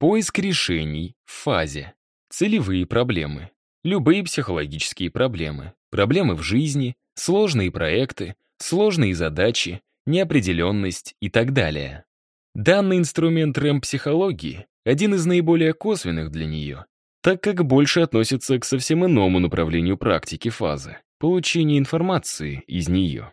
Поиск решений в фазе. Целевые проблемы. Любые психологические проблемы. Проблемы в жизни, сложные проекты, сложные задачи, неопределенность и так далее. Данный инструмент рэм-психологии один из наиболее косвенных для нее, так как больше относится к совсем иному направлению практики фазы — получения информации из нее.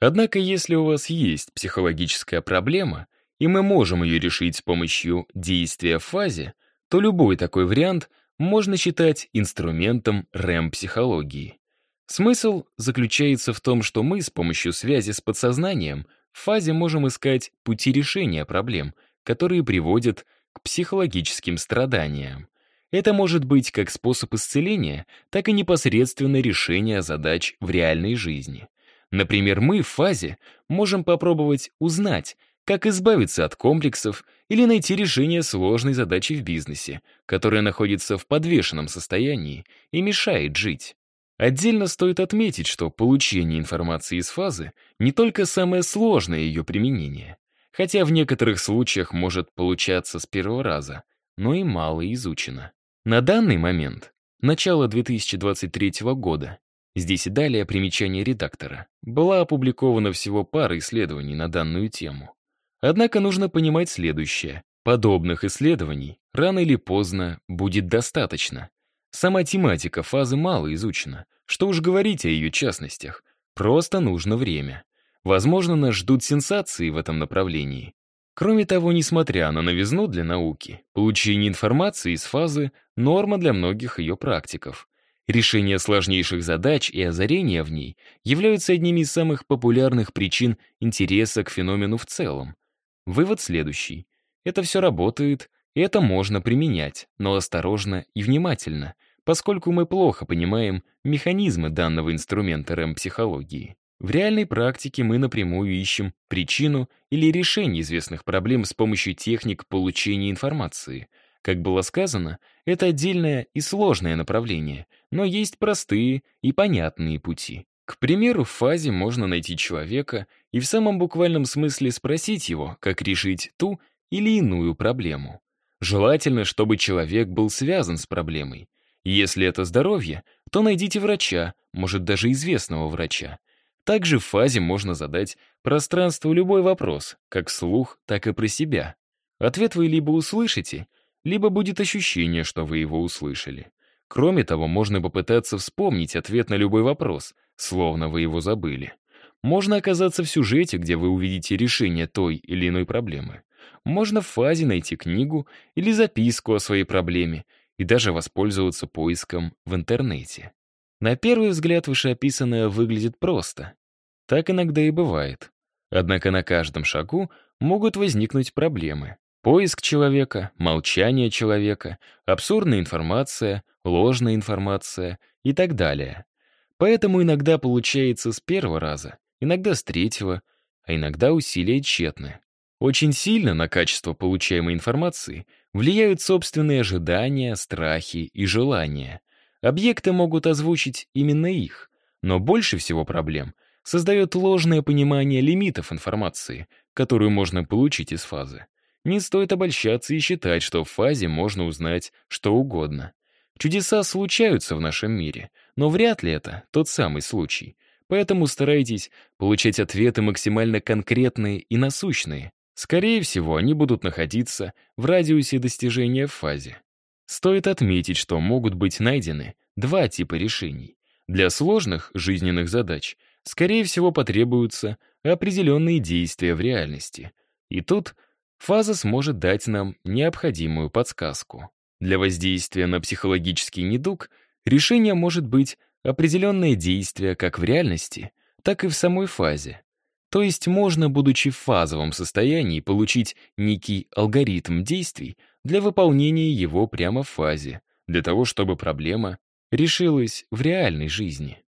Однако, если у вас есть психологическая проблема, и мы можем ее решить с помощью действия в фазе, то любой такой вариант можно считать инструментом рэм-психологии. Смысл заключается в том, что мы с помощью связи с подсознанием в фазе можем искать пути решения проблем, которые приводят к психологическим страданиям. Это может быть как способ исцеления, так и непосредственное решение задач в реальной жизни. Например, мы в фазе можем попробовать узнать, как избавиться от комплексов или найти решение сложной задачи в бизнесе, которая находится в подвешенном состоянии и мешает жить. Отдельно стоит отметить, что получение информации из фазы не только самое сложное ее применение, хотя в некоторых случаях может получаться с первого раза, но и мало изучено. На данный момент, начало 2023 года, здесь и далее примечание редактора, была опубликована всего пара исследований на данную тему. Однако нужно понимать следующее. Подобных исследований рано или поздно будет достаточно. Сама тематика фазы мало изучена, что уж говорить о ее частностях. Просто нужно время. Возможно, нас ждут сенсации в этом направлении. Кроме того, несмотря на новизну для науки, получение информации из фазы — норма для многих ее практиков. Решение сложнейших задач и озарения в ней являются одними из самых популярных причин интереса к феномену в целом. Вывод следующий. Это все работает, и это можно применять, но осторожно и внимательно, поскольку мы плохо понимаем механизмы данного инструмента рэм-психологии. В реальной практике мы напрямую ищем причину или решение известных проблем с помощью техник получения информации. Как было сказано, это отдельное и сложное направление, но есть простые и понятные пути. К примеру, в фазе можно найти человека и в самом буквальном смысле спросить его, как решить ту или иную проблему. Желательно, чтобы человек был связан с проблемой. Если это здоровье, то найдите врача, может даже известного врача. Также в фазе можно задать пространству любой вопрос, как вслух, так и про себя. Ответ вы либо услышите, либо будет ощущение, что вы его услышали. Кроме того, можно попытаться вспомнить ответ на любой вопрос, словно вы его забыли. Можно оказаться в сюжете, где вы увидите решение той или иной проблемы. Можно в фазе найти книгу или записку о своей проблеме и даже воспользоваться поиском в интернете. На первый взгляд вышеописанное выглядит просто. Так иногда и бывает. Однако на каждом шагу могут возникнуть проблемы. Поиск человека, молчание человека, абсурдная информация, ложная информация и так далее. Поэтому иногда получается с первого раза, иногда с третьего, а иногда усилия тщетны. Очень сильно на качество получаемой информации влияют собственные ожидания, страхи и желания. Объекты могут озвучить именно их, но больше всего проблем создает ложное понимание лимитов информации, которую можно получить из фазы. Не стоит обольщаться и считать, что в фазе можно узнать что угодно. Чудеса случаются в нашем мире, но вряд ли это тот самый случай. Поэтому старайтесь получать ответы максимально конкретные и насущные. Скорее всего, они будут находиться в радиусе достижения в фазе. Стоит отметить, что могут быть найдены два типа решений. Для сложных жизненных задач, скорее всего, потребуются определенные действия в реальности. И тут фаза сможет дать нам необходимую подсказку. Для воздействия на психологический недуг решение может быть определенное действие как в реальности, так и в самой фазе. То есть можно, будучи в фазовом состоянии, получить некий алгоритм действий для выполнения его прямо в фазе, для того, чтобы проблема решилась в реальной жизни.